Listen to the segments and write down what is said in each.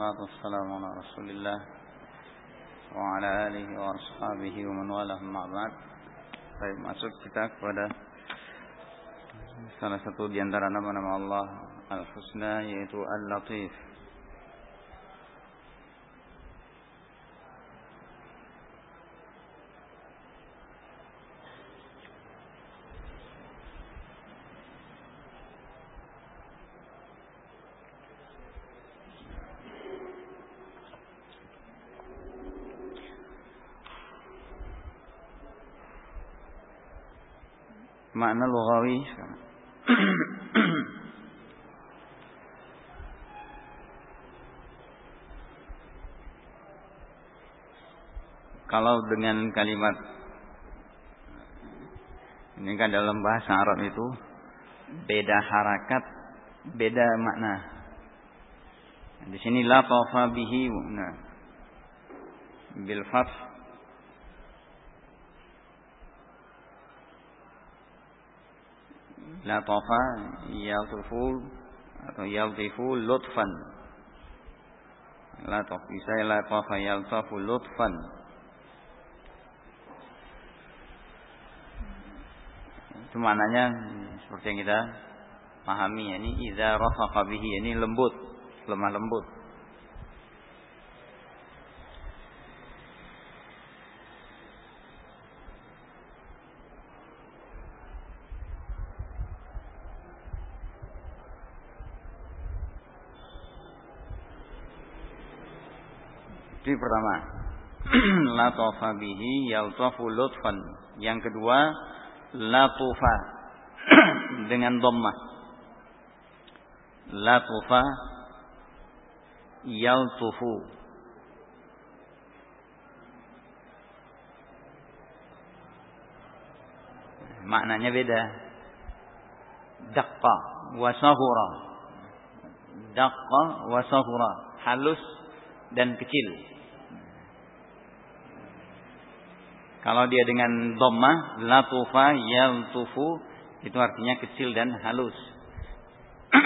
والصلاة والسلام على رسول الله وعلى آله وأصحابه ومن والاه مع بعد Baik, masuk kita kepada salah satu di antara nama-nama Allah Al-Husna yaitu Al-Latif. Makna lughawi Kalau dengan kalimat ini kan dalam bahasa Arab itu beda harakat, beda makna. Di sini la bihi bil fath latafa yaltufu atau yaltifu lutfan. Lataf bisa latafa yaltafu lutfan. Itu maknanya seperti yang kita pahami ini idza rafaqa bihi ini lembut lemah lembut Itu pertama. Latofa bihi yaltafu lutfan. Yang kedua, latufa dengan dhammah. Latufa yaltufu. Maknanya beda. Daqqa wa sahura. Daqqa wa sahura. Halus dan kecil. Kalau dia dengan dhammah latufa yaltufu itu artinya kecil dan halus.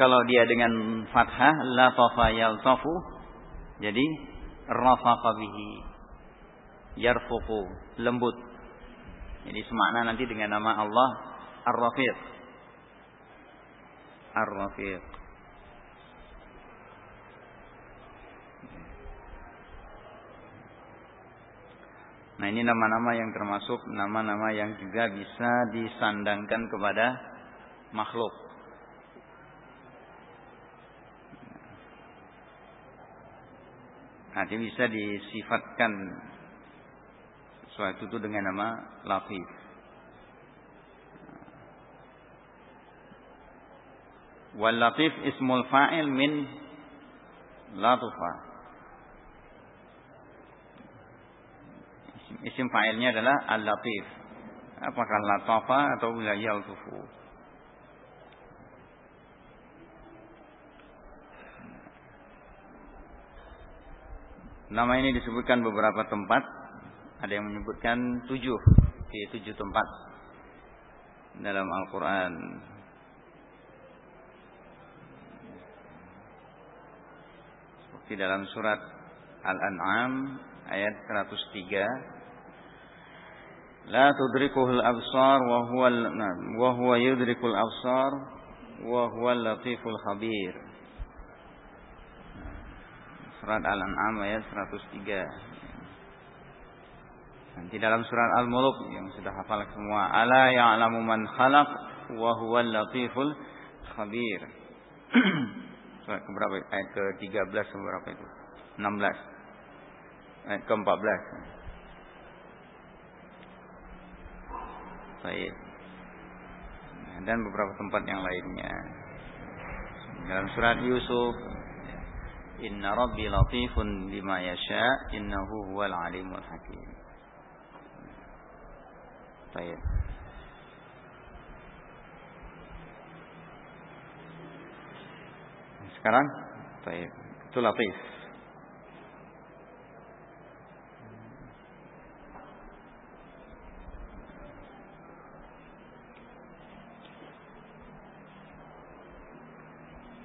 Kalau dia dengan fathah latafa yaltafu jadi rafaqa bihi yarfuqu lembut. Jadi semakna nanti dengan nama Allah Ar-Rafiq. Ar-Rafiq. Nah ini nama-nama yang termasuk nama-nama yang juga bisa disandangkan kepada makhluk. Nanti bisa disifatkan sesuatu itu dengan nama latif. Wal latif ismul fa'il min latufa. Isim fa'ilnya adalah al-latif. Apakah latafa atau yaltufu. Nama ini disebutkan beberapa tempat. Ada yang menyebutkan tujuh. Di tujuh tempat. Dalam Al-Quran. Seperti dalam surat Al-An'am ayat 103 la tudrikuhul absar wa huwa وهو يدرك yudrikul absar wa huwa latiful khabir. Surat Al-An'am ayat 103 Nanti dalam surat Al-Muluk yang sudah hafal semua Ala ya'lamu man khalaq wa huwa latiful khabir. Surat keberapa? Ayat ke-13 berapa itu? 16 ayat ke-14 Baik. Dan beberapa tempat yang lainnya. Dalam surat Yusuf, Inna Rabbi latifun lima yasha, innahu huwal alimul hakim. Baik. Sekarang, baik. Itu latif.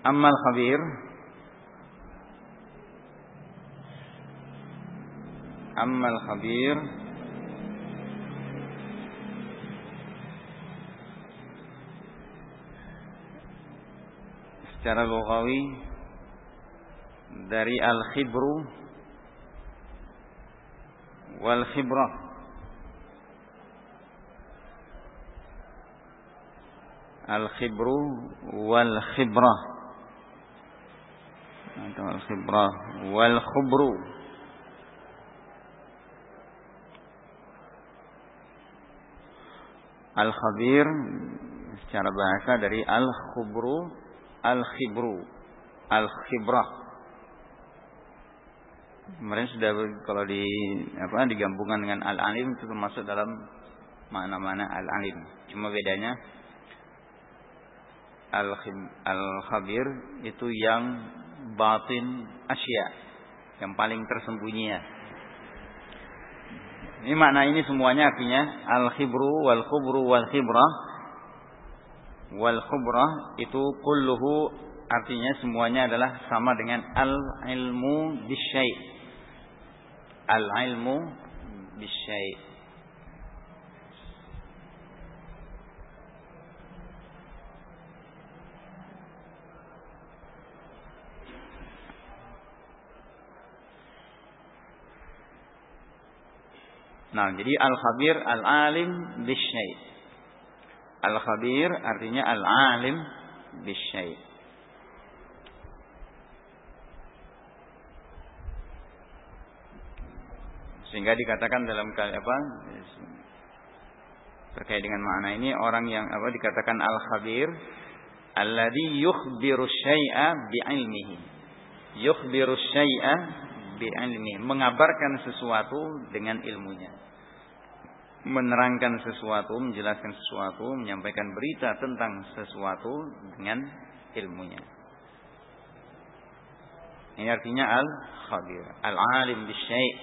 Ammal khabir Ammal khabir secara lugawi dari al-khibru wal khibrah al-khibru wal khibrah atau al-khibrah wal khubru al-khabir secara bahasa dari al-khubru al-khibru, al-khibrah. Kemarin sudah kalau di apa digabungkan dengan al-alim itu termasuk dalam mana-mana al-alim. Cuma bedanya al-khabir itu yang batin asya, yang paling tersembunyi. Ini makna ini semuanya artinya al-khibru wal khubru wal khibrah wal khubrah itu kulluhu artinya semuanya adalah sama dengan al ilmu bisyai. Al ilmu bisyai Nah, jadi al-khabir al-alim bisyai. Al-khabir artinya al-alim bisyai. Sehingga dikatakan dalam apa? Terkait dengan makna ini orang yang apa dikatakan al-khabir alladhi yukhbiru syai'a bi'ilmihi. Yukhbiru syai'a bi'ilmihi, mengabarkan sesuatu dengan ilmunya menerangkan sesuatu, menjelaskan sesuatu, menyampaikan berita tentang sesuatu dengan ilmunya. Ini artinya al-khabir, al-alim bisyai'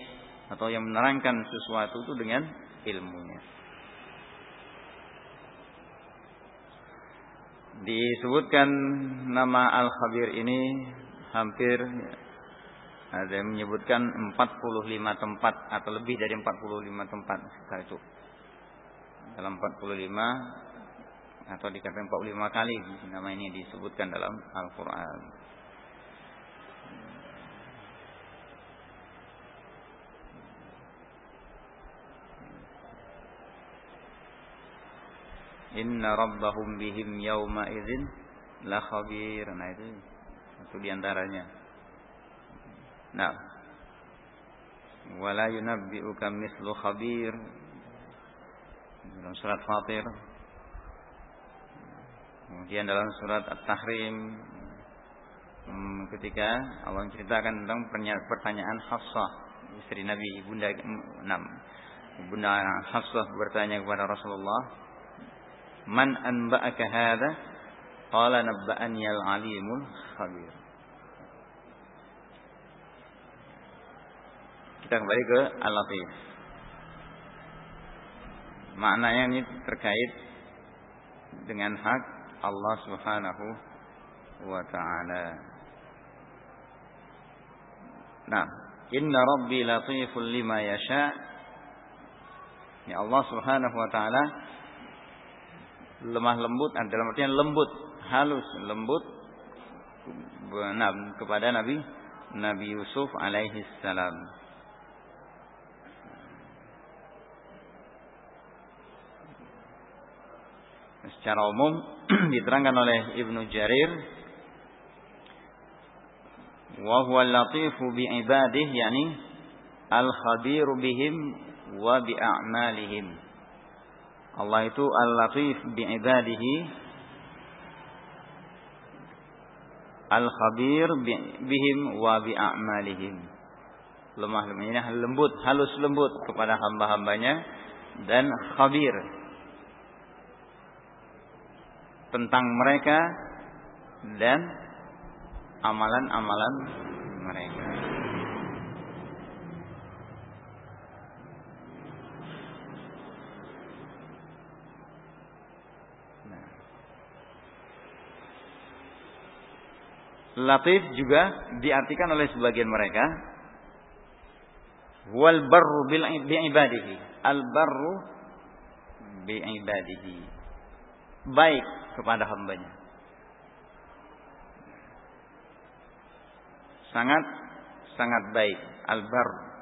atau yang menerangkan sesuatu itu dengan ilmunya. Disebutkan nama al-khabir ini hampir ada yang menyebutkan 45 tempat atau lebih dari 45 tempat itu. Dalam 45 atau dikatakan 45 kali nama ini disebutkan dalam Al-Qur'an. Inna rabbahum bihim yawma idzin la khabir. Nah itu itu di antaranya. Nah. Wala yunabbi'uka mislu khabir. Dalam surat Fatir. Kemudian dalam surat At-Tahrim hmm, ketika Allah menceritakan tentang pertanyaan Hafsah istri Nabi Ibunda enam Ibunda Hafsah bertanya kepada Rasulullah Man anba'aka hadha Qala nabba'ani al-alimul khabir kita kembali ke Al-Latif. Maknanya ini terkait dengan hak Allah Subhanahu wa taala. Nah, inna rabbi latiful lima yasha. Ya Allah Subhanahu wa taala lemah lembut dalam artian lembut, halus, lembut kepada Nabi Nabi Yusuf alaihi salam. Secara umum diterangkan oleh Ibnu Jarir wa huwa latifu bi ibadih yani al khabir bihim wa bi a'malihim. Allah itu al latif bi ibadihi al khabir bihim wa bi a'malihim. Lemah lembut halus lembut kepada hamba-hambanya dan khabir tentang mereka dan amalan-amalan mereka. Nah. Latif juga diartikan oleh sebagian mereka wal barru bil ibadihi. Al barru bi ibadihi. Baik kepada hambanya. Sangat sangat baik. Al barru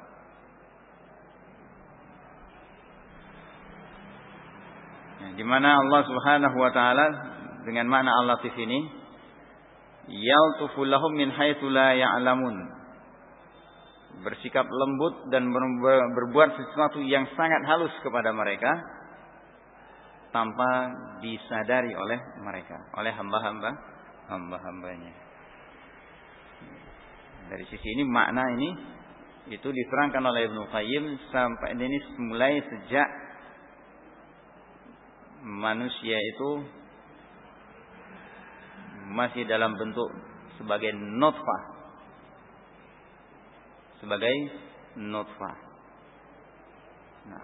di mana Allah Subhanahu wa taala dengan makna al-latif ini yaltufu lahum min haitsu la ya'lamun bersikap lembut dan berbuat sesuatu yang sangat halus kepada mereka tanpa disadari oleh mereka oleh hamba-hamba hamba-hambanya. Dari sisi ini makna ini itu diterangkan oleh Ibnu Qayyim sampai ini mulai sejak manusia itu masih dalam bentuk sebagai nutfah. Sebagai nutfah. Nah,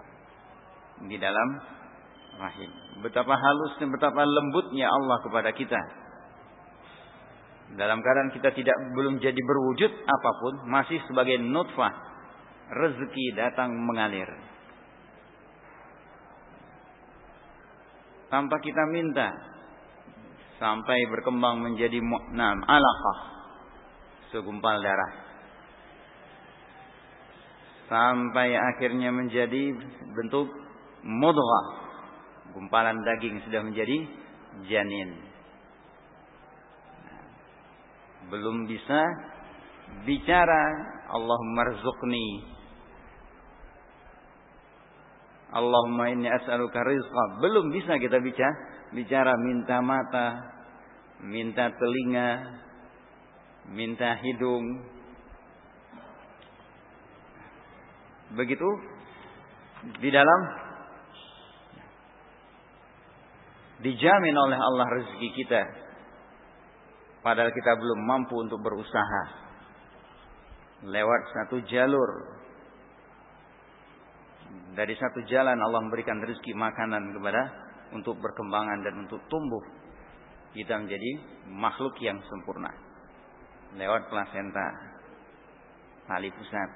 di dalam rahim. Betapa halusnya betapa lembutnya Allah kepada kita. Dalam keadaan kita tidak belum jadi berwujud apa pun masih sebagai nutfah rezeki datang mengalir. Tanpa kita minta sampai berkembang menjadi mu'nam alaqah segumpal darah. Sampai akhirnya menjadi bentuk mudghah gumpalan daging sudah menjadi janin belum bisa bicara Allahumma rzuqni Allahumma inni as'aluka rizqa. Belum bisa kita bicara, bicara minta mata, minta telinga, minta hidung. Begitu di dalam dijamin oleh Allah rezeki kita. Padahal kita belum mampu untuk berusaha. Lewat satu jalur. Dari satu jalan Allah memberikan rezeki makanan kepada untuk berkembangan dan untuk tumbuh kita menjadi makhluk yang sempurna. Lewat plasenta tali pusat.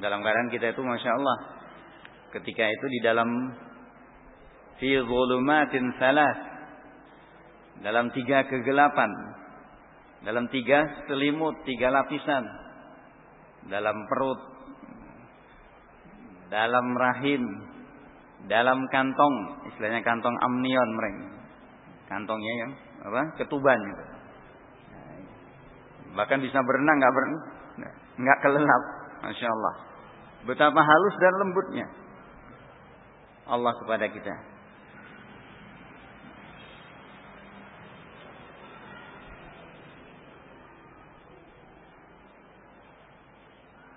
Dalam keadaan kita itu masya Allah ketika itu di dalam fi zulumatin salas dalam tiga kegelapan dalam tiga selimut tiga lapisan dalam perut dalam rahim, dalam kantong, istilahnya kantong amnion mereka. Kantongnya yang apa? Ketuban gitu. Bahkan bisa berenang nggak berenang, nggak kelelap, masya Allah. Betapa halus dan lembutnya Allah kepada kita.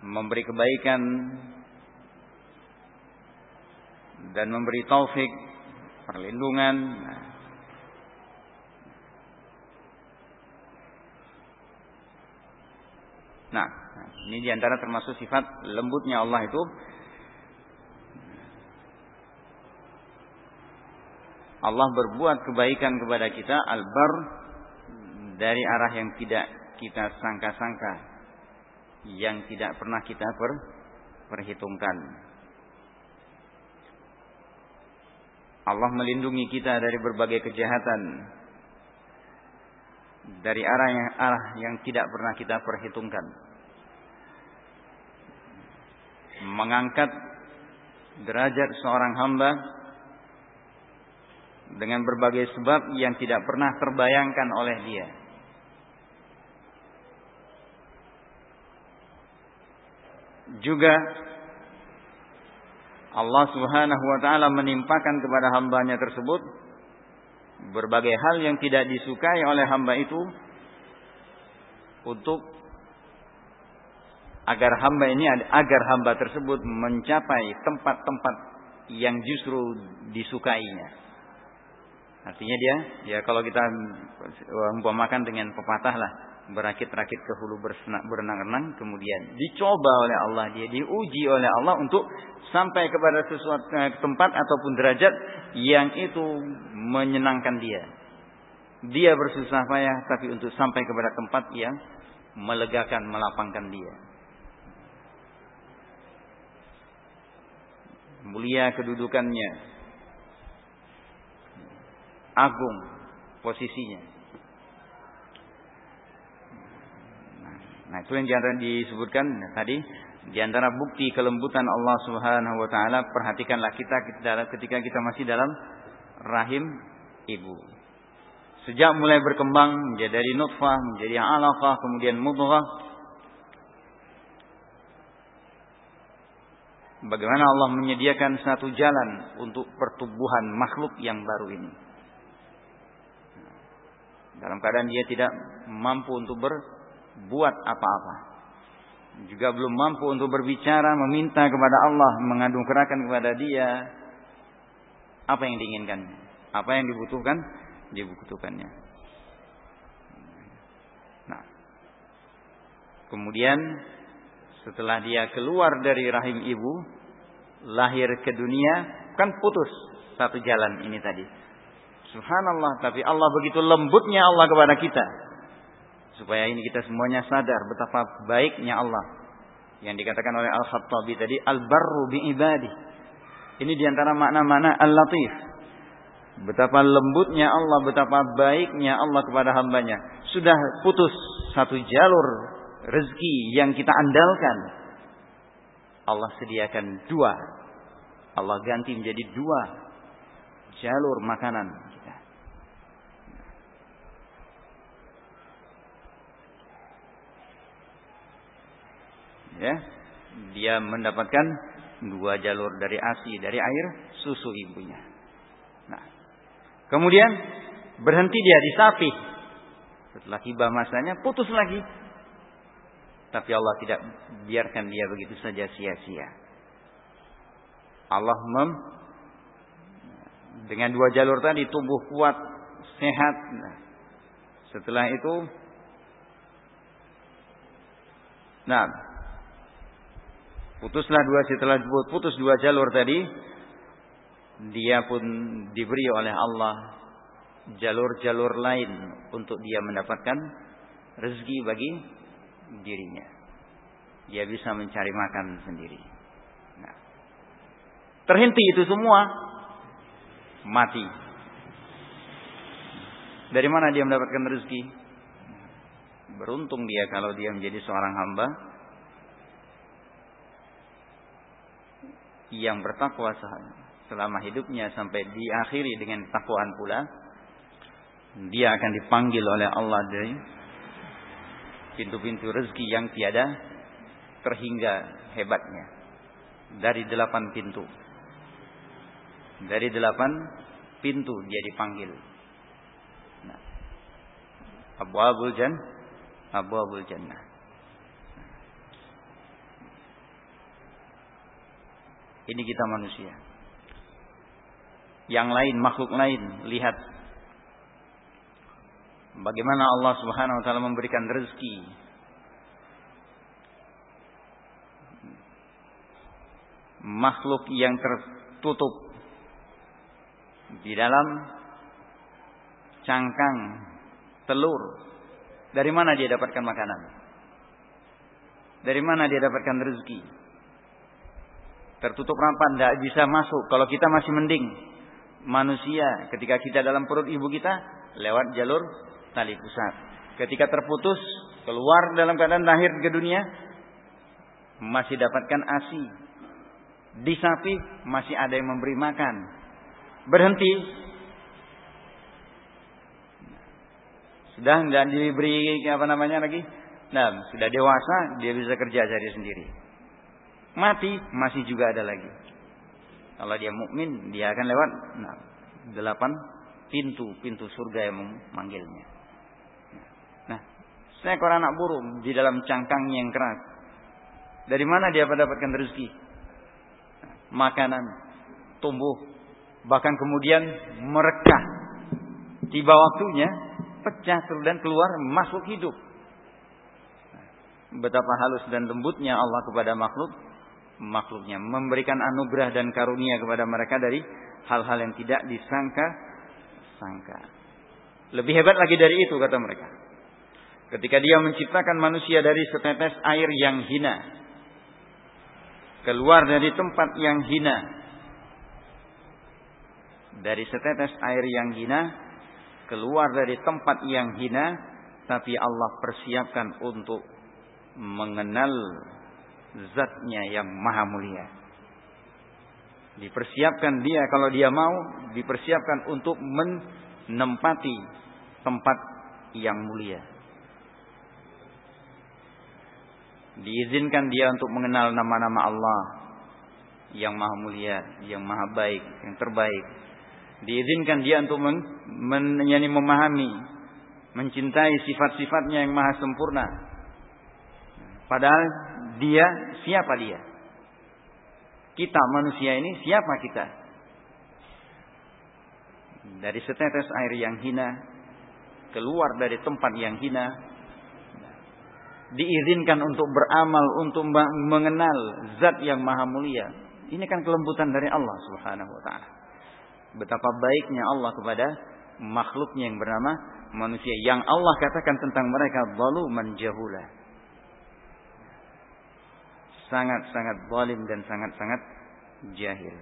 Memberi kebaikan dan memberi taufik perlindungan. Nah, ini di antara termasuk sifat lembutnya Allah itu. Allah berbuat kebaikan kepada kita albar dari arah yang tidak kita sangka-sangka yang tidak pernah kita per, perhitungkan. Allah melindungi kita dari berbagai kejahatan dari arah yang arah yang tidak pernah kita perhitungkan. Mengangkat derajat seorang hamba dengan berbagai sebab yang tidak pernah terbayangkan oleh dia. Juga Allah Subhanahu wa taala menimpakan kepada hambanya tersebut berbagai hal yang tidak disukai oleh hamba itu untuk agar hamba ini agar hamba tersebut mencapai tempat-tempat yang justru disukainya. Artinya dia ya kalau kita umpamakan dengan pepatah lah berakit-rakit ke hulu berenang-renang kemudian dicoba oleh Allah dia diuji oleh Allah untuk sampai kepada sesuatu eh, tempat ataupun derajat yang itu menyenangkan dia dia bersusah payah tapi untuk sampai kepada tempat yang melegakan, melapangkan dia. Mulia kedudukannya. Agung posisinya. Nah, itu yang jangan disebutkan tadi di antara bukti kelembutan Allah Subhanahu wa taala perhatikanlah kita ketika kita masih dalam rahim ibu. Sejak mulai berkembang menjadi dari nutfah, menjadi alaqah, kemudian mudghah. Bagaimana Allah menyediakan satu jalan untuk pertumbuhan makhluk yang baru ini. Dalam keadaan dia tidak mampu untuk berbuat apa-apa. Juga belum mampu untuk berbicara, meminta kepada Allah, mengandung kerakan kepada dia. Apa yang diinginkan? Apa yang dibutuhkan? dibutuhkannya. Nah, kemudian setelah dia keluar dari rahim ibu, lahir ke dunia, kan putus satu jalan ini tadi. Subhanallah, tapi Allah begitu lembutnya Allah kepada kita. Supaya ini kita semuanya sadar betapa baiknya Allah. Yang dikatakan oleh Al-Khattabi tadi, Al-Barru bi ibadi. Ini di antara makna-makna Al-Latif. Betapa lembutnya Allah, betapa baiknya Allah kepada hambanya. Sudah putus satu jalur rezeki yang kita andalkan. Allah sediakan dua. Allah ganti menjadi dua jalur makanan kita. Ya, dia mendapatkan dua jalur dari ASI, dari air susu ibunya. Nah, Kemudian berhenti dia di sapi. Setelah tiba masanya putus lagi. Tapi Allah tidak biarkan dia begitu saja sia-sia. Allah mem dengan dua jalur tadi tumbuh kuat, sehat. Nah, setelah itu Nah, putuslah dua setelah putus dua jalur tadi, dia pun diberi oleh Allah jalur-jalur lain untuk dia mendapatkan rezeki bagi dirinya. Dia bisa mencari makan sendiri. Nah, terhenti itu semua mati. Dari mana dia mendapatkan rezeki? Beruntung dia kalau dia menjadi seorang hamba yang bertakwa selama hidupnya sampai diakhiri dengan takwaan pula dia akan dipanggil oleh Allah dari pintu-pintu rezeki yang tiada terhingga hebatnya. Dari delapan pintu. Dari delapan pintu dia dipanggil. Nah, Abu Abul Jan Abu Abul Jannah ini kita manusia yang lain, makhluk lain. Lihat bagaimana Allah Subhanahu wa taala memberikan rezeki. Makhluk yang tertutup di dalam cangkang telur. Dari mana dia dapatkan makanan? Dari mana dia dapatkan rezeki? Tertutup rapat, tidak bisa masuk. Kalau kita masih mending, manusia ketika kita dalam perut ibu kita lewat jalur tali pusat. Ketika terputus keluar dalam keadaan lahir ke dunia masih dapatkan ASI. Di sapi masih ada yang memberi makan. Berhenti sudah tidak diberi apa namanya lagi. Nah, sudah dewasa dia bisa kerja cari sendiri. Mati masih juga ada lagi. Kalau dia mukmin, dia akan lewat nah, delapan pintu pintu surga yang memanggilnya. Nah, seekor anak burung di dalam cangkangnya yang keras. Dari mana dia mendapatkan rezeki? Makanan, tumbuh, bahkan kemudian merekah. Tiba waktunya, pecah dan keluar masuk hidup. Betapa halus dan lembutnya Allah kepada makhluk makhluknya, memberikan anugerah dan karunia kepada mereka dari hal-hal yang tidak disangka-sangka. Lebih hebat lagi dari itu kata mereka. Ketika dia menciptakan manusia dari setetes air yang hina. Keluar dari tempat yang hina. Dari setetes air yang hina. Keluar dari tempat yang hina. Tapi Allah persiapkan untuk mengenal zatnya yang maha mulia. Dipersiapkan dia kalau dia mau, dipersiapkan untuk menempati tempat yang mulia. Diizinkan dia untuk mengenal nama-nama Allah yang maha mulia, yang maha baik, yang terbaik. Diizinkan dia untuk men, men, memahami, mencintai sifat-sifatnya yang maha sempurna. Padahal dia siapa dia? Kita manusia ini siapa kita? Dari setetes air yang hina, keluar dari tempat yang hina, diizinkan untuk beramal, untuk mengenal zat yang maha mulia. Ini kan kelembutan dari Allah subhanahu wa ta'ala. Betapa baiknya Allah kepada makhluknya yang bernama manusia. Yang Allah katakan tentang mereka, zaluman jahula sangat-sangat zalim dan sangat-sangat jahil.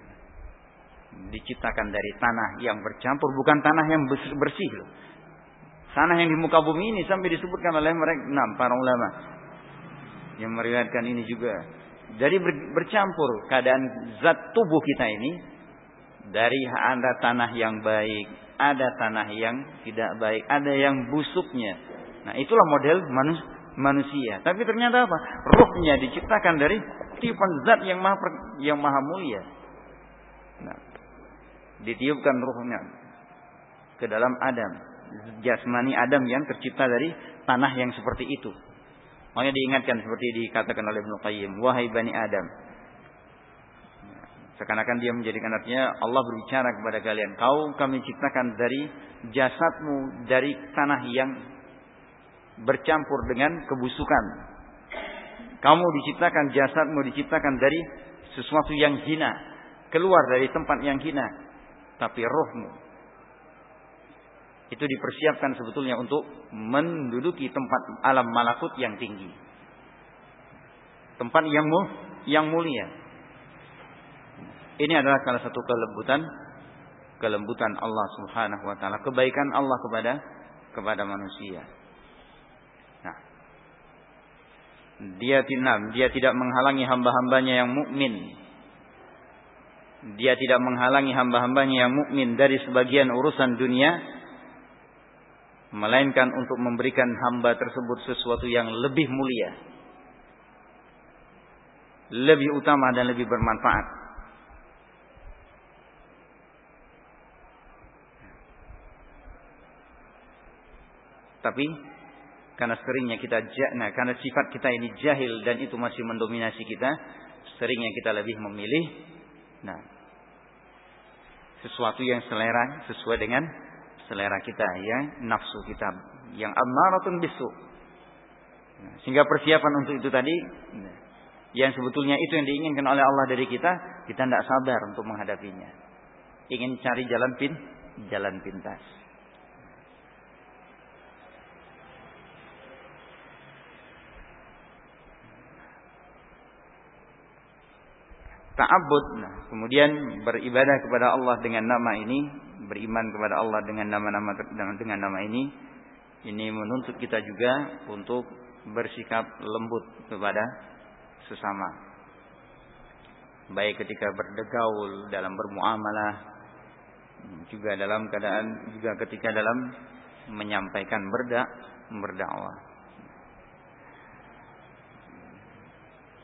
Diciptakan dari tanah yang bercampur, bukan tanah yang bersih loh. Tanah yang di muka bumi ini sampai disebutkan oleh mereka, nah, para ulama yang meriwayatkan ini juga. Ber, bercampur keadaan zat tubuh kita ini dari ada tanah yang baik, ada tanah yang tidak baik, ada yang busuknya. Nah, itulah model manusia manusia. Tapi ternyata apa? Ruhnya diciptakan dari tiupan zat yang maha yang maha mulia. Nah, ditiupkan ruhnya ke dalam Adam. Jasmani Adam yang tercipta dari tanah yang seperti itu. Makanya diingatkan seperti dikatakan oleh Ibnu Qayyim, wahai bani Adam. Seakan-akan dia menjadikan artinya Allah berbicara kepada kalian, kau kami ciptakan dari jasadmu dari tanah yang bercampur dengan kebusukan. Kamu diciptakan jasadmu diciptakan dari sesuatu yang hina, keluar dari tempat yang hina, tapi rohmu itu dipersiapkan sebetulnya untuk menduduki tempat alam malakut yang tinggi. Tempat yang mu, yang mulia. Ini adalah salah satu kelembutan kelembutan Allah Subhanahu wa taala, kebaikan Allah kepada kepada manusia. Dia tidak, dia tidak menghalangi hamba-hambanya yang mukmin. Dia tidak menghalangi hamba-hambanya yang mukmin dari sebagian urusan dunia, melainkan untuk memberikan hamba tersebut sesuatu yang lebih mulia, lebih utama dan lebih bermanfaat. Tapi karena seringnya kita nah, karena sifat kita ini jahil dan itu masih mendominasi kita, seringnya kita lebih memilih nah sesuatu yang selera sesuai dengan selera kita ya, nafsu kita yang amaratun bisu. Nah, sehingga persiapan untuk itu tadi nah, yang sebetulnya itu yang diinginkan oleh Allah dari kita, kita tidak sabar untuk menghadapinya. Ingin cari jalan pin, jalan pintas. Ta'abbud. Nah, kemudian beribadah kepada Allah dengan nama ini beriman kepada Allah dengan nama-nama dengan, dengan nama ini ini menuntut kita juga untuk bersikap lembut kepada sesama. Baik ketika berdegaul dalam bermuamalah juga dalam keadaan juga ketika dalam menyampaikan berdak berdakwah.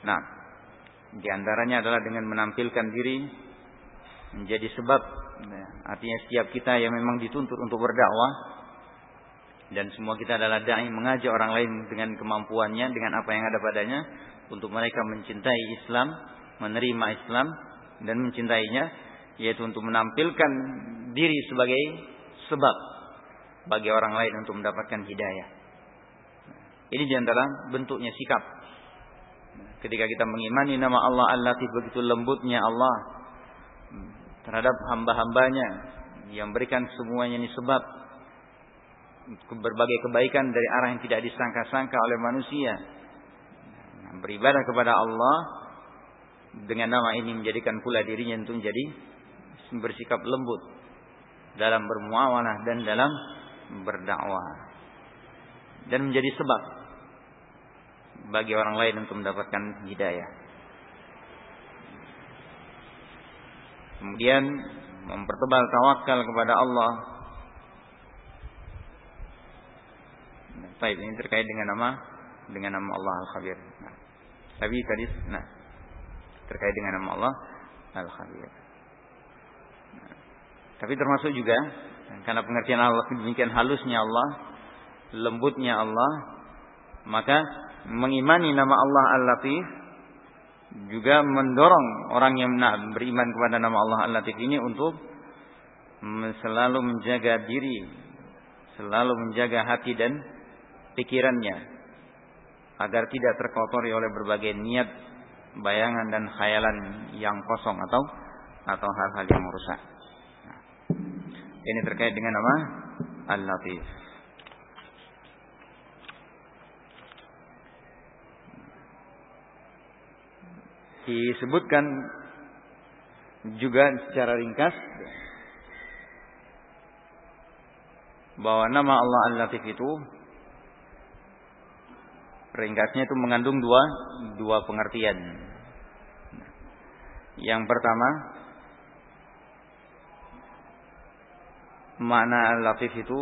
Nah di antaranya adalah dengan menampilkan diri menjadi sebab ya, artinya setiap kita yang memang dituntut untuk berdakwah dan semua kita adalah dai mengajak orang lain dengan kemampuannya dengan apa yang ada padanya untuk mereka mencintai Islam, menerima Islam dan mencintainya yaitu untuk menampilkan diri sebagai sebab bagi orang lain untuk mendapatkan hidayah. Ini di antara bentuknya sikap Ketika kita mengimani nama Allah Al-Latif begitu lembutnya Allah terhadap hamba-hambanya yang berikan semuanya ini sebab berbagai kebaikan dari arah yang tidak disangka-sangka oleh manusia. Nah, beribadah kepada Allah dengan nama ini menjadikan pula dirinya untuk menjadi bersikap lembut dalam bermuamalah dan dalam berdakwah dan menjadi sebab bagi orang lain untuk mendapatkan hidayah. Kemudian mempertebal tawakal kepada Allah. Baik, ini terkait dengan nama dengan nama Allah Al-Khabir. Nah, tapi tadi nah terkait dengan nama Allah Al-Khabir. Nah, tapi termasuk juga karena pengertian Allah demikian halusnya Allah, lembutnya Allah, maka mengimani nama Allah Al-Latif juga mendorong orang yang beriman kepada nama Allah Al-Latif ini untuk selalu menjaga diri, selalu menjaga hati dan pikirannya agar tidak terkotori oleh berbagai niat, bayangan dan khayalan yang kosong atau atau hal-hal yang merusak. Nah, ini terkait dengan nama Al-Latif. Disebutkan juga secara ringkas bahwa nama Allah Al-Latif itu ringkasnya itu mengandung dua dua pengertian. Yang pertama makna Al-Latif itu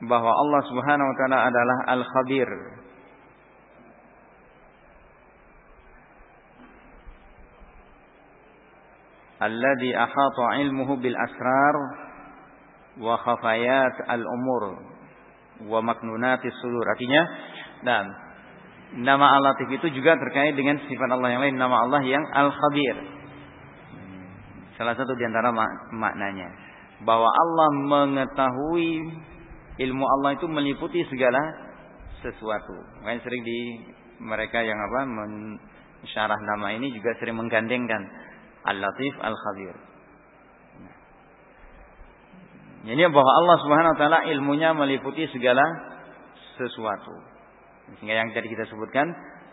bahwa Allah Subhanahu wa taala adalah Al-Khabir. Alladhi ahata ilmuhu bil asrar wa khafayat al-umur wa maknunatis sudur. Artinya, dan nama Allah itu juga terkait dengan sifat Allah yang lain, nama Allah yang Al-Khabir. Salah satu di antara mak maknanya bahwa Allah mengetahui ilmu Allah itu meliputi segala sesuatu. Makanya sering di mereka yang apa mensyarah nama ini juga sering menggandengkan Al-Latif Al-Khabir. Ini bahwa Allah Subhanahu wa taala ilmunya meliputi segala sesuatu. Sehingga yang tadi kita sebutkan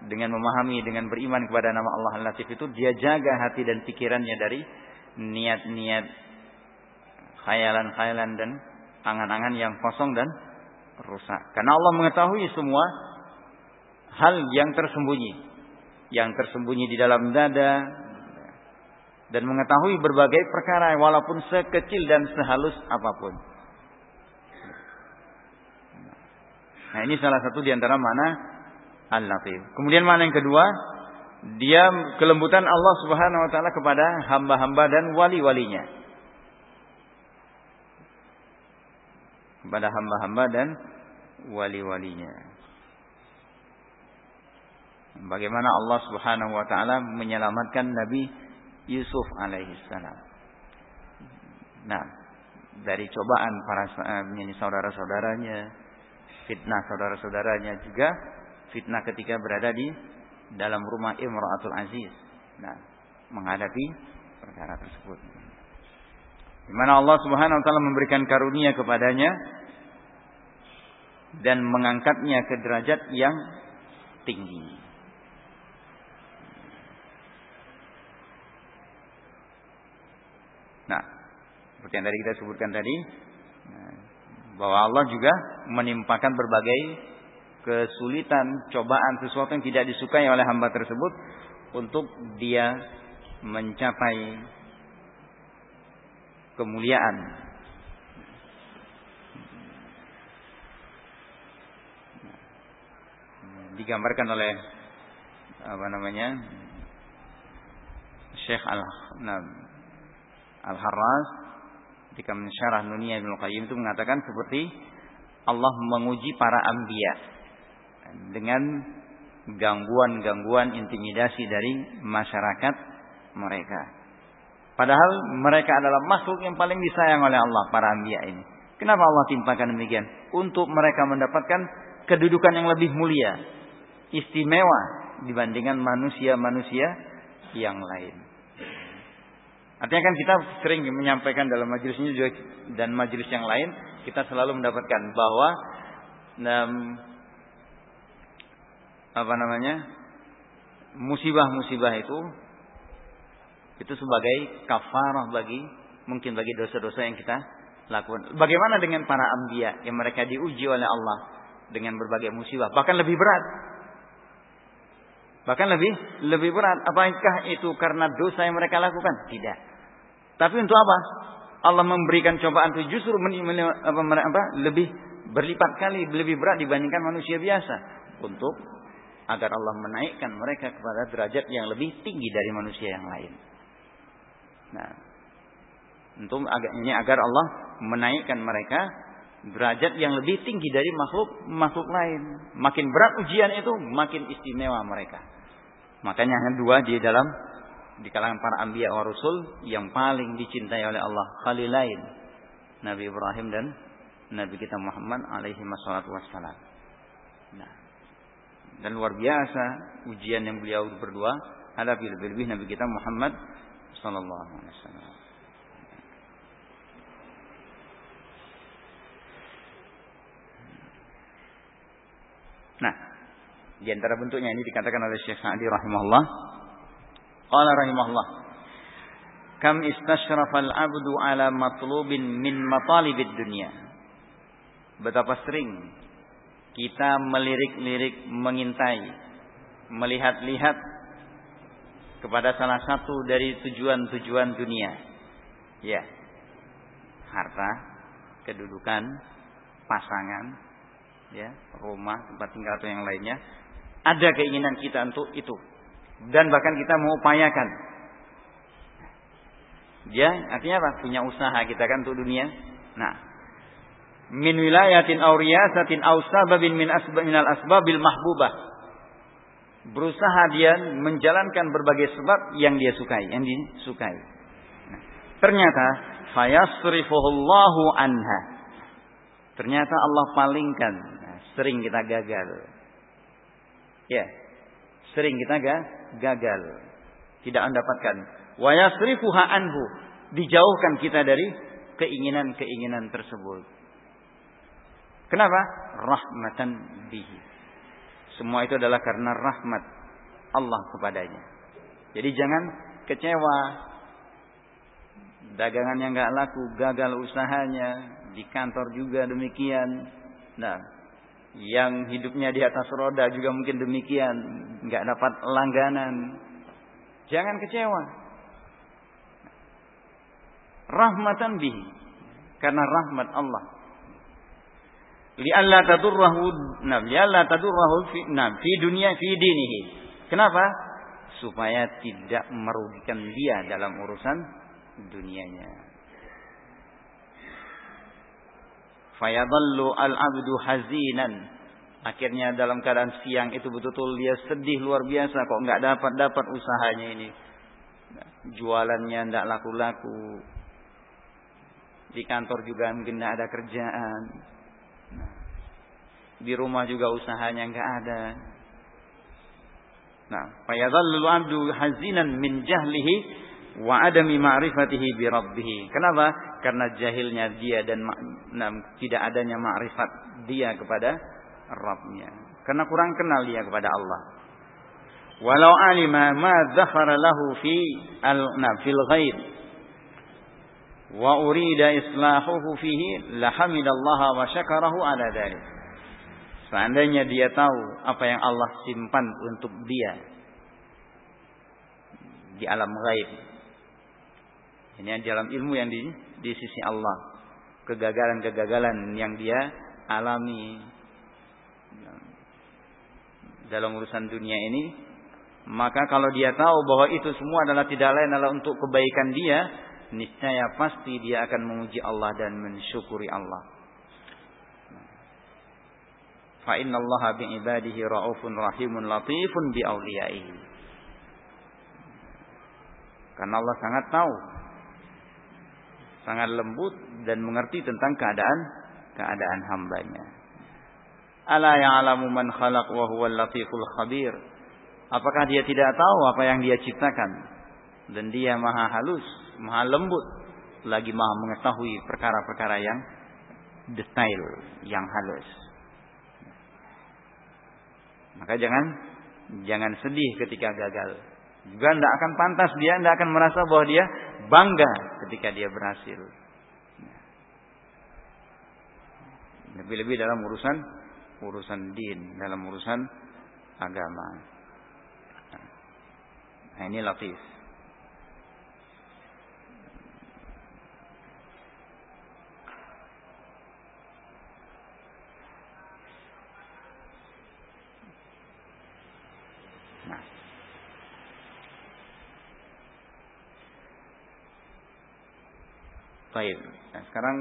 dengan memahami dengan beriman kepada nama Allah Al-Latif itu dia jaga hati dan pikirannya dari niat-niat khayalan-khayalan dan angan-angan yang kosong dan rusak. Karena Allah mengetahui semua hal yang tersembunyi, yang tersembunyi di dalam dada dan mengetahui berbagai perkara walaupun sekecil dan sehalus apa pun. Nah, ini salah satu di antara mana Al-Latif. Kemudian mana yang kedua? Dia kelembutan Allah Subhanahu wa taala kepada hamba-hamba dan wali-walinya. Kepada hamba-hamba dan wali-walinya. Bagaimana Allah Subhanahu wa taala menyelamatkan Nabi Yusuf alaihissalam. Nah, dari cobaan para uh, saudara-saudaranya, fitnah saudara-saudaranya juga fitnah ketika berada di dalam rumah Imratul Aziz. Nah, menghadapi perkara tersebut. Di mana Allah Subhanahu wa taala memberikan karunia kepadanya dan mengangkatnya ke derajat yang tinggi. Nah, seperti yang tadi kita sebutkan tadi, bahwa Allah juga menimpakan berbagai kesulitan, cobaan, sesuatu yang tidak disukai oleh hamba tersebut untuk dia mencapai kemuliaan digambarkan oleh apa namanya Syekh Al Al Harras ketika mensyarah Nuniyah Ibnu Qayyim itu mengatakan seperti Allah menguji para anbiya dengan gangguan-gangguan intimidasi dari masyarakat mereka. Padahal mereka adalah makhluk yang paling disayang oleh Allah para anbiya ini. Kenapa Allah timpakan demikian? Untuk mereka mendapatkan kedudukan yang lebih mulia, istimewa dibandingkan manusia-manusia yang lain. Artinya kan kita sering menyampaikan dalam majelis ini juga dan majelis yang lain kita selalu mendapatkan bahwa um, apa namanya musibah-musibah itu itu sebagai kafarah bagi mungkin bagi dosa-dosa yang kita lakukan. Bagaimana dengan para ambia yang mereka diuji oleh Allah dengan berbagai musibah, bahkan lebih berat. Bahkan lebih lebih berat. Apakah itu karena dosa yang mereka lakukan? Tidak. Tapi untuk apa? Allah memberikan cobaan itu justru men, men, apa, apa, lebih berlipat kali lebih berat dibandingkan manusia biasa untuk agar Allah menaikkan mereka kepada derajat yang lebih tinggi dari manusia yang lain. Nah, untuk ini agar Allah menaikkan mereka derajat yang lebih tinggi dari makhluk makhluk lain. Makin berat ujian itu, makin istimewa mereka. Makanya hanya dua di dalam di kalangan para anbiya wa rasul yang paling dicintai oleh Allah, khalilain. Nabi Ibrahim dan Nabi kita Muhammad alaihi wassalam. Nah, dan luar biasa ujian yang beliau berdua hadapi lebih-lebih Nabi kita Muhammad sallallahu alaihi wasallam. Nah, di antara bentuknya ini dikatakan oleh Syekh Sa'di rahimahullah. Qala rahimahullah. Kam istashrafal abdu ala matlubin min matalibid dunia. Betapa sering kita melirik-lirik, mengintai, melihat-lihat kepada salah satu dari tujuan-tujuan dunia. Ya. Harta, kedudukan, pasangan, ya, rumah, tempat tinggal atau yang lainnya. Ada keinginan kita untuk itu. Dan bahkan kita mengupayakan. Dia artinya apa? Punya usaha kita kan untuk dunia. Nah, min wilayatin aw riyasatin aw sababin min asbab minal asbabil mahbubah. Berusaha dia menjalankan berbagai sebab yang dia sukai, yang disukai. Nah, ternyata fayasrifuhullahu anha. Ternyata Allah palingkan. Nah, sering kita gagal. Ya. Sering kita gagal. Tidak mendapatkan. Wa yasrifuha anhu. Dijauhkan kita dari keinginan-keinginan tersebut. Kenapa? Rahmatan bihi. Semua itu adalah karena rahmat Allah kepadanya. Jadi jangan kecewa. Dagangan yang nggak laku, gagal usahanya, di kantor juga demikian. Nah, yang hidupnya di atas roda juga mungkin demikian, nggak dapat langganan. Jangan kecewa. Rahmatan bihi. Karena rahmat Allah li'alla tadurrahu nam li'alla tadurrahu fi nam fi dunia fi dinihi. Kenapa? Supaya tidak merugikan dia dalam urusan dunianya. Fayadallu al-abdu hazinan. Akhirnya dalam keadaan siang itu betul-betul dia sedih luar biasa kok nggak dapat dapat usahanya ini. Jualannya nggak laku-laku. Di kantor juga mungkin nggak ada kerjaan di rumah juga usahanya enggak ada. Nah, fayadhallu 'abdu hazinan min jahlihi wa adami ma'rifatihi bi rabbih. Kenapa? Karena jahilnya dia dan nah, tidak adanya ma'rifat dia kepada Rabbnya. Karena kurang kenal dia kepada Allah. Walau alima ma dhakhara lahu fi al na fil ghaib wa urida islahuhu fihi lahamidallaha wa syakarahu ala dhalik. Seandainya dia tahu apa yang Allah simpan untuk dia di alam gaib. Ini di alam ilmu yang di, di sisi Allah. Kegagalan-kegagalan yang dia alami dalam urusan dunia ini. Maka kalau dia tahu bahwa itu semua adalah tidak lain adalah untuk kebaikan dia. Niscaya pasti dia akan memuji Allah dan mensyukuri Allah. Fa inna Allah bi ibadihi raufun rahimun latifun bi awliyaihi. Karena Allah sangat tahu, sangat lembut dan mengerti tentang keadaan keadaan hambanya. Ala ya'lamu man khalaq wa latiful khabir. Apakah dia tidak tahu apa yang dia ciptakan? Dan dia maha halus maha lembut, lagi maha mengetahui perkara-perkara yang detail, yang halus. Maka jangan jangan sedih ketika gagal. Juga tidak akan pantas dia, tidak akan merasa bahwa dia bangga ketika dia berhasil. Lebih-lebih dalam urusan urusan din, dalam urusan agama. Nah, ini latif. Baik. Nah, sekarang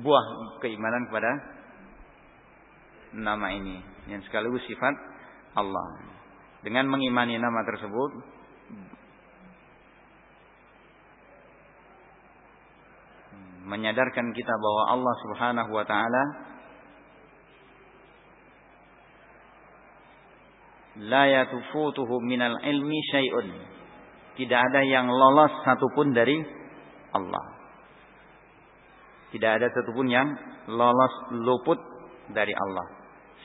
buah keimanan kepada nama ini yang sekaligus sifat Allah. Dengan mengimani nama tersebut menyadarkan kita bahwa Allah Subhanahu wa taala la yatufutuhu minal ilmi syai'un. Tidak ada yang lolos satupun dari Allah. Tidak ada satupun yang lolos luput dari Allah.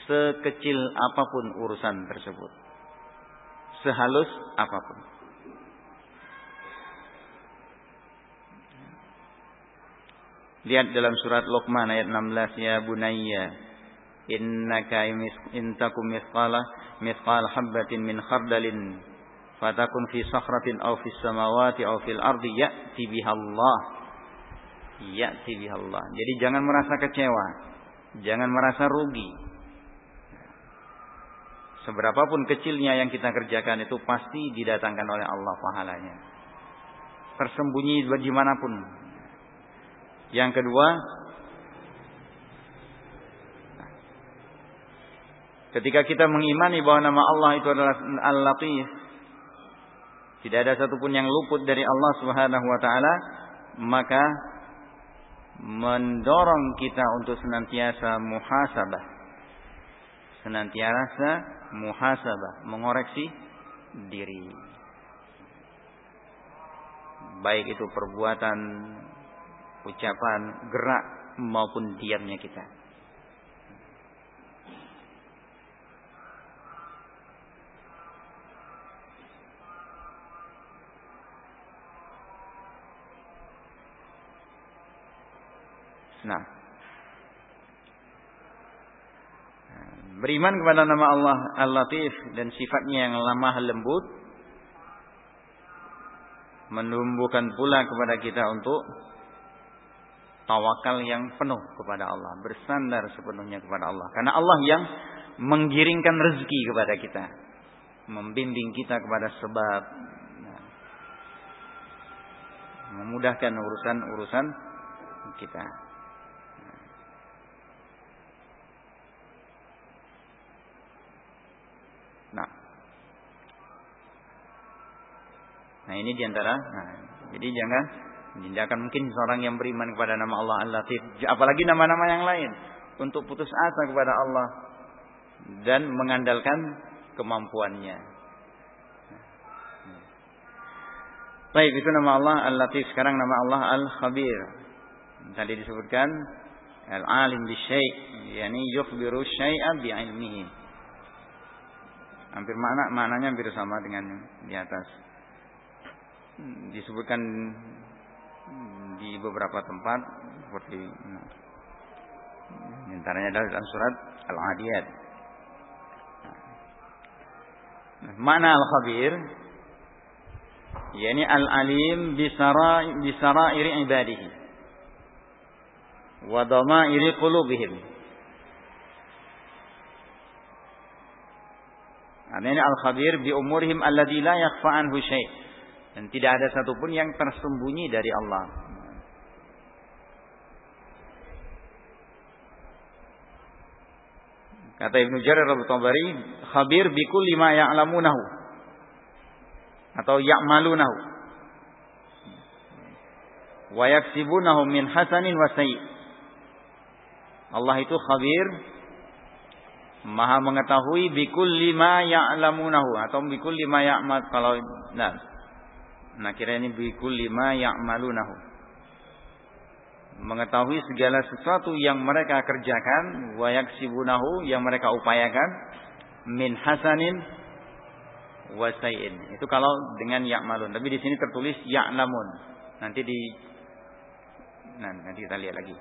Sekecil apa pun urusan tersebut. Sehalus apa pun. Lihat dalam surat Luqman ayat 16 ya bunayya innaka intakum mithqala mithqal habatin min khardalin fatakun fi sakhratin aw fis samawati aw fil ardi ya'ti biha ya'ti Allah. Jadi jangan merasa kecewa, jangan merasa rugi. Seberapapun kecilnya yang kita kerjakan itu pasti didatangkan oleh Allah pahalanya. Tersembunyi bagaimanapun. Yang kedua, ketika kita mengimani bahwa nama Allah itu adalah Al-Latif, tidak ada satupun yang luput dari Allah Subhanahu wa taala, maka mendorong kita untuk senantiasa muhasabah. Senantiasa muhasabah, mengoreksi diri. Baik itu perbuatan, ucapan, gerak maupun diamnya kita. Nah. Beriman kepada nama Allah Al-Latif dan sifatnya yang lemah lembut menumbuhkan pula kepada kita untuk tawakal yang penuh kepada Allah, bersandar sepenuhnya kepada Allah. Karena Allah yang menggiringkan rezeki kepada kita, membimbing kita kepada sebab, nah, memudahkan urusan-urusan kita. Nah. Nah, ini di antara nah, jadi jangan tidak mungkin seorang yang beriman kepada nama Allah Al-Latif, apalagi nama-nama yang lain untuk putus asa kepada Allah dan mengandalkan kemampuannya. Baik, itu nama Allah Al-Latif. Sekarang nama Allah Al-Khabir. Tadi disebutkan Al-Alim bi syai', yakni yukhbiru syai'a bi ilmihi. Hampir makna maknanya hampir sama dengan di atas. Disebutkan di beberapa tempat seperti antaranya adalah dalam surat Al-Adiyat. Mana al-khabir yakni al-alim bisara bisarairi ibadihi wa dhamairi qulubihim ini al-khabir bi umurihim alladzi la yakhfa anhu syai'. Dan tidak ada satupun yang tersembunyi dari Allah. Kata Ibnu Jarir al-Tabari, khabir bi kulli ma ya'lamunahu atau ya'malunahu wa yaksibunahu min hasanin wa sayyi. Allah itu khabir Maha mengetahui bikul lima ya'lamunahu atau bikul lima ya'mat kalau nah Nakira ini bikul lima ya'malunahu. Mengetahui segala sesuatu yang mereka kerjakan, wa yaksibunahu yang mereka upayakan min hasanin. Itu kalau dengan ya'malun. Tapi di sini tertulis ya'lamun. Nanti di nah, nanti kita lihat lagi.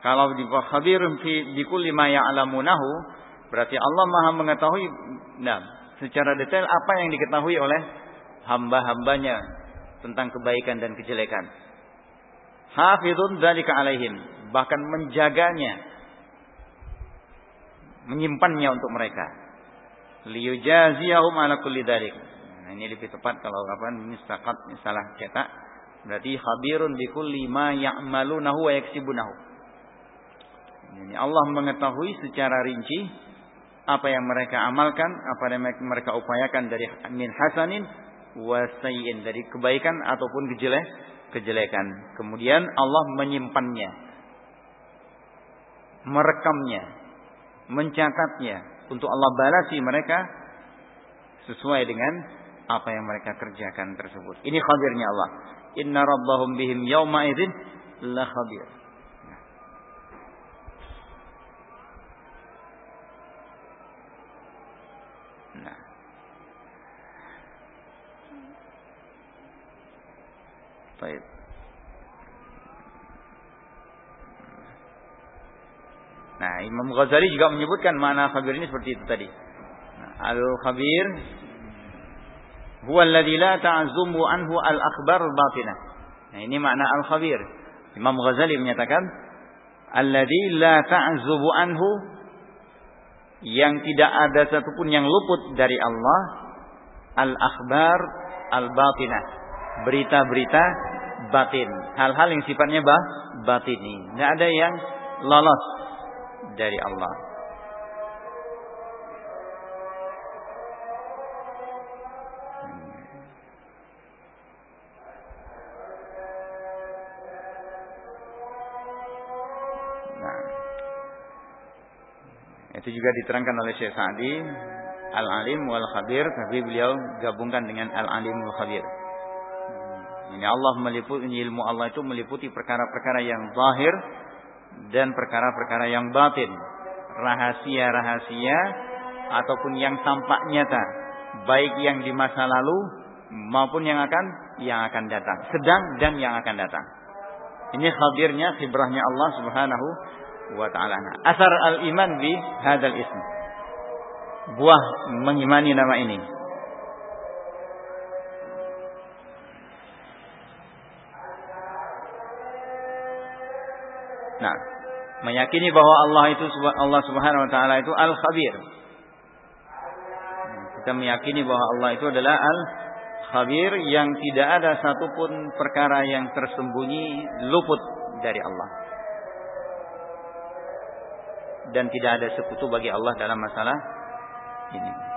Kalau di khabir fi bikulli ma ya'lamunahu berarti Allah Maha mengetahui nah, secara detail apa yang diketahui oleh hamba-hambanya tentang kebaikan dan kejelekan. Hafizun dzalika alaihim, bahkan menjaganya, menyimpannya untuk mereka. Liyujaziyahum ala kulli dzalik. Nah, ini lebih tepat kalau ini sakat salah cetak. Berarti khabirun bi kulli ma ya'malunahu wa yaksibunahu. Ini Allah mengetahui secara rinci apa yang mereka amalkan, apa yang mereka upayakan dari min hasanin wasayin dari kebaikan ataupun kejelek kejelekan. Kemudian Allah menyimpannya, merekamnya, mencatatnya untuk Allah balasi mereka sesuai dengan apa yang mereka kerjakan tersebut. Ini khabirnya Allah. Inna rabbahum bihim yawma la khabir. Baik. Nah, Imam Ghazali juga menyebutkan makna khabir ini seperti itu tadi. Nah, Al-khabir huwa alladhi la ta'zumu anhu al-akhbar batinah. Nah, ini makna al-khabir. Imam Ghazali menyatakan alladhi la ta'zubu anhu yang tidak ada satupun yang luput dari Allah al-akhbar al-batinah. Berita-berita batin. Hal-hal yang sifatnya bah, batini. Tidak ada yang lolos dari Allah. Nah. Itu juga diterangkan oleh Syekh Sa'di Al-Alim wal Khabir tapi beliau gabungkan dengan Al-Alim wal Khabir. Ini Allah meliputi ilmu Allah itu meliputi perkara-perkara yang zahir dan perkara-perkara yang batin, rahasia-rahasia ataupun yang tampak nyata, baik yang di masa lalu maupun yang akan yang akan datang, sedang dan yang akan datang. Ini khabirnya khibrahnya Allah Subhanahu wa taala. Asar al-iman bi hadal ism. Buah mengimani nama ini. Nah, meyakini bahwa Allah itu Allah Subhanahu wa taala itu Al-Khabir. Kita meyakini bahwa Allah itu adalah Al-Khabir yang tidak ada satupun perkara yang tersembunyi luput dari Allah. Dan tidak ada sekutu bagi Allah dalam masalah ini.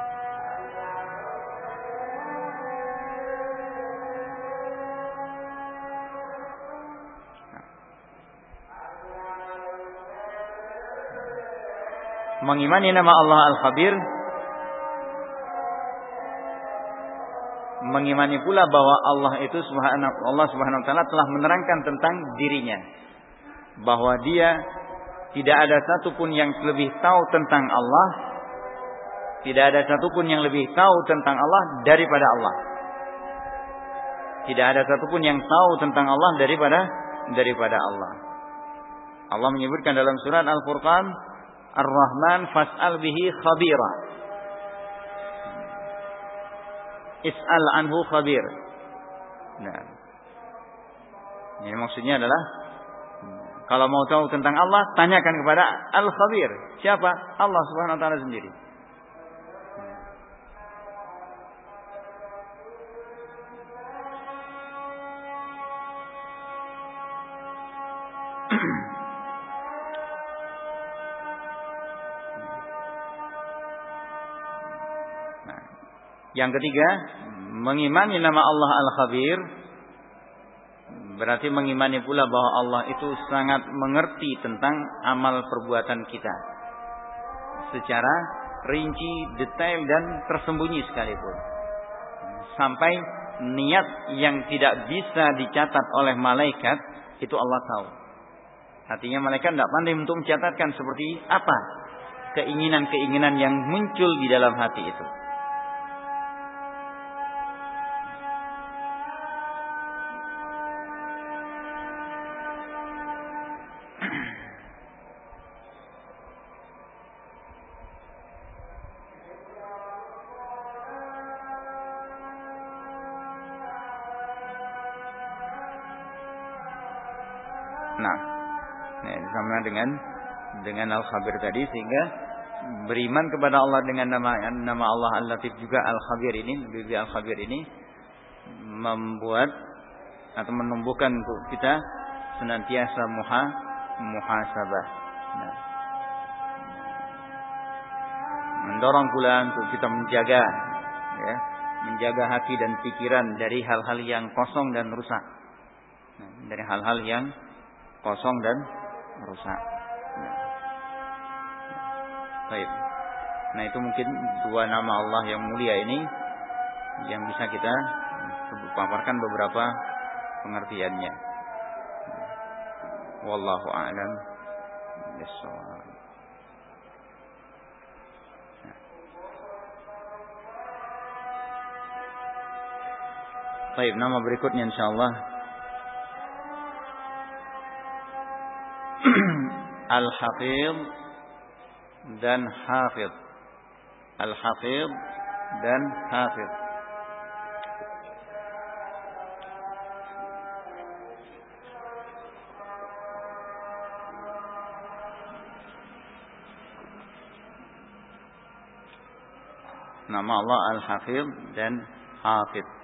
Mengimani nama Allah Al-Khabir. Mengimani pula bahwa Allah itu subhanahu Allah Subhanahu wa taala telah menerangkan tentang dirinya. Bahwa dia tidak ada satupun yang lebih tahu tentang Allah. Tidak ada satupun yang lebih tahu tentang Allah daripada Allah. Tidak ada satupun yang tahu tentang Allah daripada daripada Allah. Allah menyebutkan dalam surat Al-Furqan Ar-Rahman fas'al bihi khabira. Is'al anhu khabir. Nah. Ini maksudnya adalah kalau mau tahu tentang Allah, tanyakan kepada Al-Khabir. Siapa? Allah Subhanahu wa taala sendiri. Yang ketiga, mengimani nama Allah Al-Khabir berarti mengimani pula bahwa Allah itu sangat mengerti tentang amal perbuatan kita secara rinci, detail dan tersembunyi sekalipun. sampai niat yang tidak bisa dicatat oleh malaikat itu Allah tahu. Artinya malaikat tidak pandai untuk mencatatkan seperti apa keinginan-keinginan yang muncul di dalam hati itu. Dengan al-khabir tadi sehingga beriman kepada Allah dengan nama nama Allah Al-Latif juga Al-Khabir ini, lebih Al-Khabir ini membuat atau menumbuhkan untuk kita senantiasa muha muhasabah. Nah. Mendorong pula untuk kita menjaga ya, menjaga hati dan pikiran dari hal-hal yang kosong dan rusak. Nah, dari hal-hal yang kosong dan rusak. Baik. Nah itu mungkin dua nama Allah yang mulia ini yang bisa kita paparkan beberapa pengertiannya. Wallahu a'lam. Baik, nama berikutnya insyaallah Al-Hafidh dan Hafidh. Al-Hafidh dan Hafidh. Nama Allah Al-Hafidh dan Hafidh.